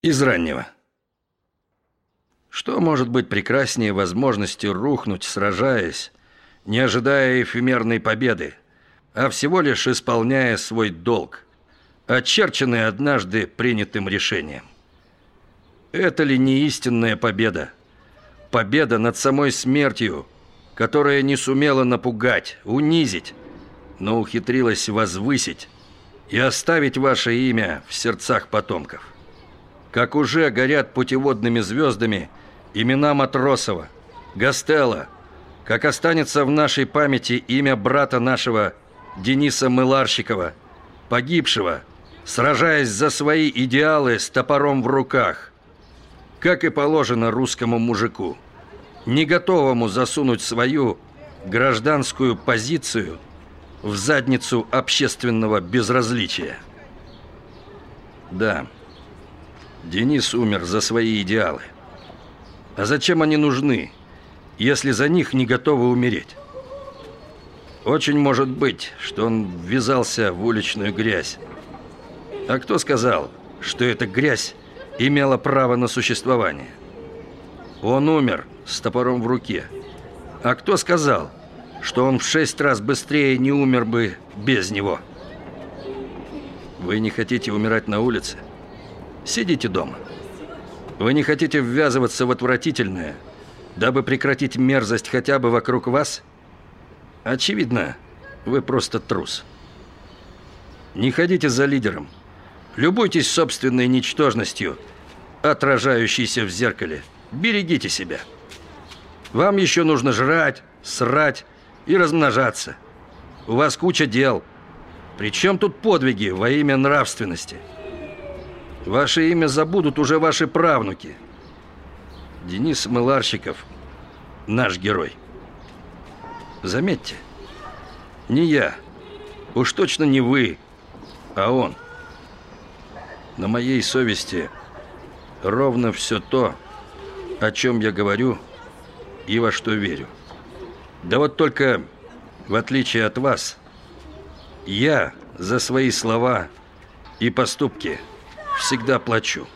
Из раннего. Что может быть прекраснее возможности рухнуть, сражаясь, не ожидая эфемерной победы, а всего лишь исполняя свой долг, очерченный однажды принятым решением? Это ли не истинная победа? Победа над самой смертью, которая не сумела напугать, унизить, но ухитрилась возвысить и оставить ваше имя в сердцах потомков. Как уже горят путеводными звездами имена Матросова, Гастелла, как останется в нашей памяти имя брата нашего Дениса Мыларщикова, погибшего, сражаясь за свои идеалы с топором в руках, как и положено русскому мужику, не готовому засунуть свою гражданскую позицию в задницу общественного безразличия. Да, Денис умер за свои идеалы. А зачем они нужны, если за них не готовы умереть? Очень может быть, что он ввязался в уличную грязь. А кто сказал, что эта грязь имела право на существование? Он умер с топором в руке. А кто сказал, что он в шесть раз быстрее не умер бы без него? Вы не хотите умирать на улице? Сидите дома. Вы не хотите ввязываться в отвратительное, дабы прекратить мерзость хотя бы вокруг вас? Очевидно, вы просто трус. Не ходите за лидером. Любуйтесь собственной ничтожностью, отражающейся в зеркале. Берегите себя. Вам еще нужно жрать, срать и размножаться. У вас куча дел. Причем тут подвиги во имя нравственности? Ваше имя забудут уже ваши правнуки. Денис Мыларщиков – наш герой. Заметьте, не я, уж точно не вы, а он. На моей совести ровно все то, о чем я говорю и во что верю. Да вот только, в отличие от вас, я за свои слова и поступки – всегда плачу.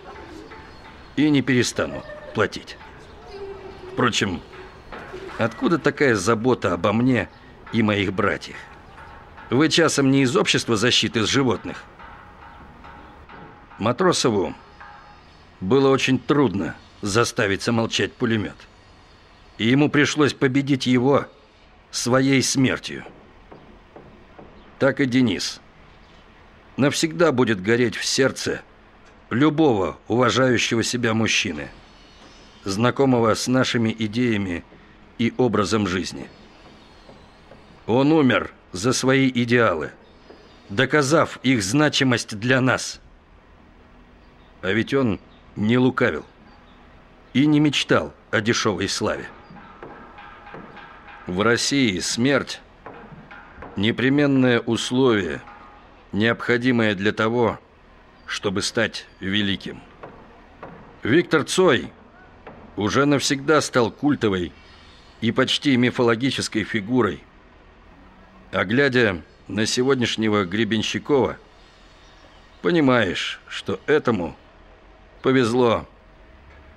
И не перестану платить. Впрочем, откуда такая забота обо мне и моих братьях? Вы часом не из общества защиты животных? Матросову было очень трудно заставить замолчать пулемет. И ему пришлось победить его своей смертью. Так и Денис навсегда будет гореть в сердце любого уважающего себя мужчины, знакомого с нашими идеями и образом жизни. Он умер за свои идеалы, доказав их значимость для нас. А ведь он не лукавил и не мечтал о дешевой славе. В России смерть – непременное условие, необходимое для того, чтобы чтобы стать великим. Виктор Цой уже навсегда стал культовой и почти мифологической фигурой. А глядя на сегодняшнего Гребенщикова, понимаешь, что этому повезло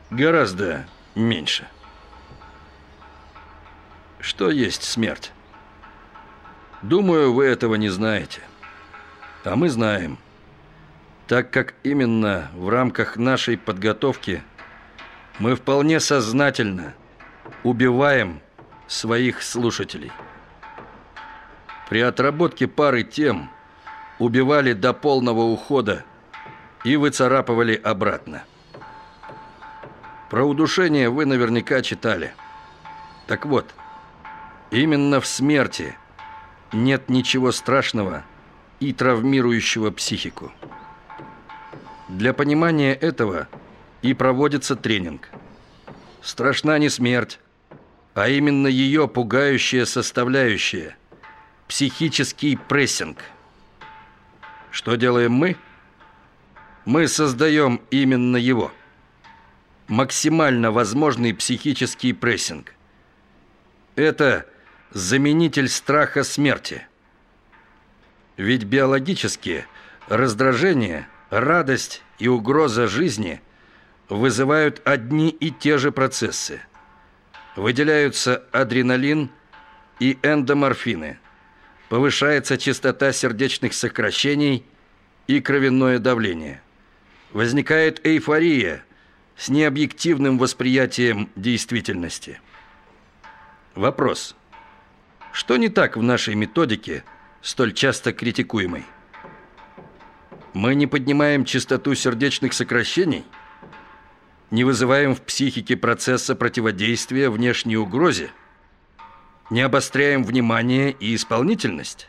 гораздо меньше. Что есть смерть? Думаю, вы этого не знаете. А мы знаем – так как именно в рамках нашей подготовки мы вполне сознательно убиваем своих слушателей. При отработке пары тем убивали до полного ухода и выцарапывали обратно. Про удушение вы наверняка читали. Так вот, именно в смерти нет ничего страшного и травмирующего психику. Для понимания этого и проводится тренинг. Страшна не смерть, а именно ее пугающая составляющая – психический прессинг. Что делаем мы? Мы создаем именно его. Максимально возможный психический прессинг. Это заменитель страха смерти. Ведь биологически раздражение – радость и угроза жизни вызывают одни и те же процессы. Выделяются адреналин и эндоморфины. Повышается частота сердечных сокращений и кровяное давление. Возникает эйфория с необъективным восприятием действительности. Вопрос. Что не так в нашей методике, столь часто критикуемой? Мы не поднимаем частоту сердечных сокращений? Не вызываем в психике процесса противодействия внешней угрозе? Не обостряем внимание и исполнительность?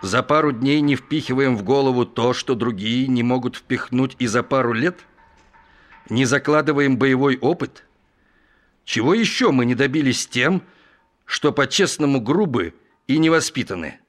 За пару дней не впихиваем в голову то, что другие не могут впихнуть и за пару лет? Не закладываем боевой опыт? Чего еще мы не добились тем, что по-честному грубы и невоспитаны?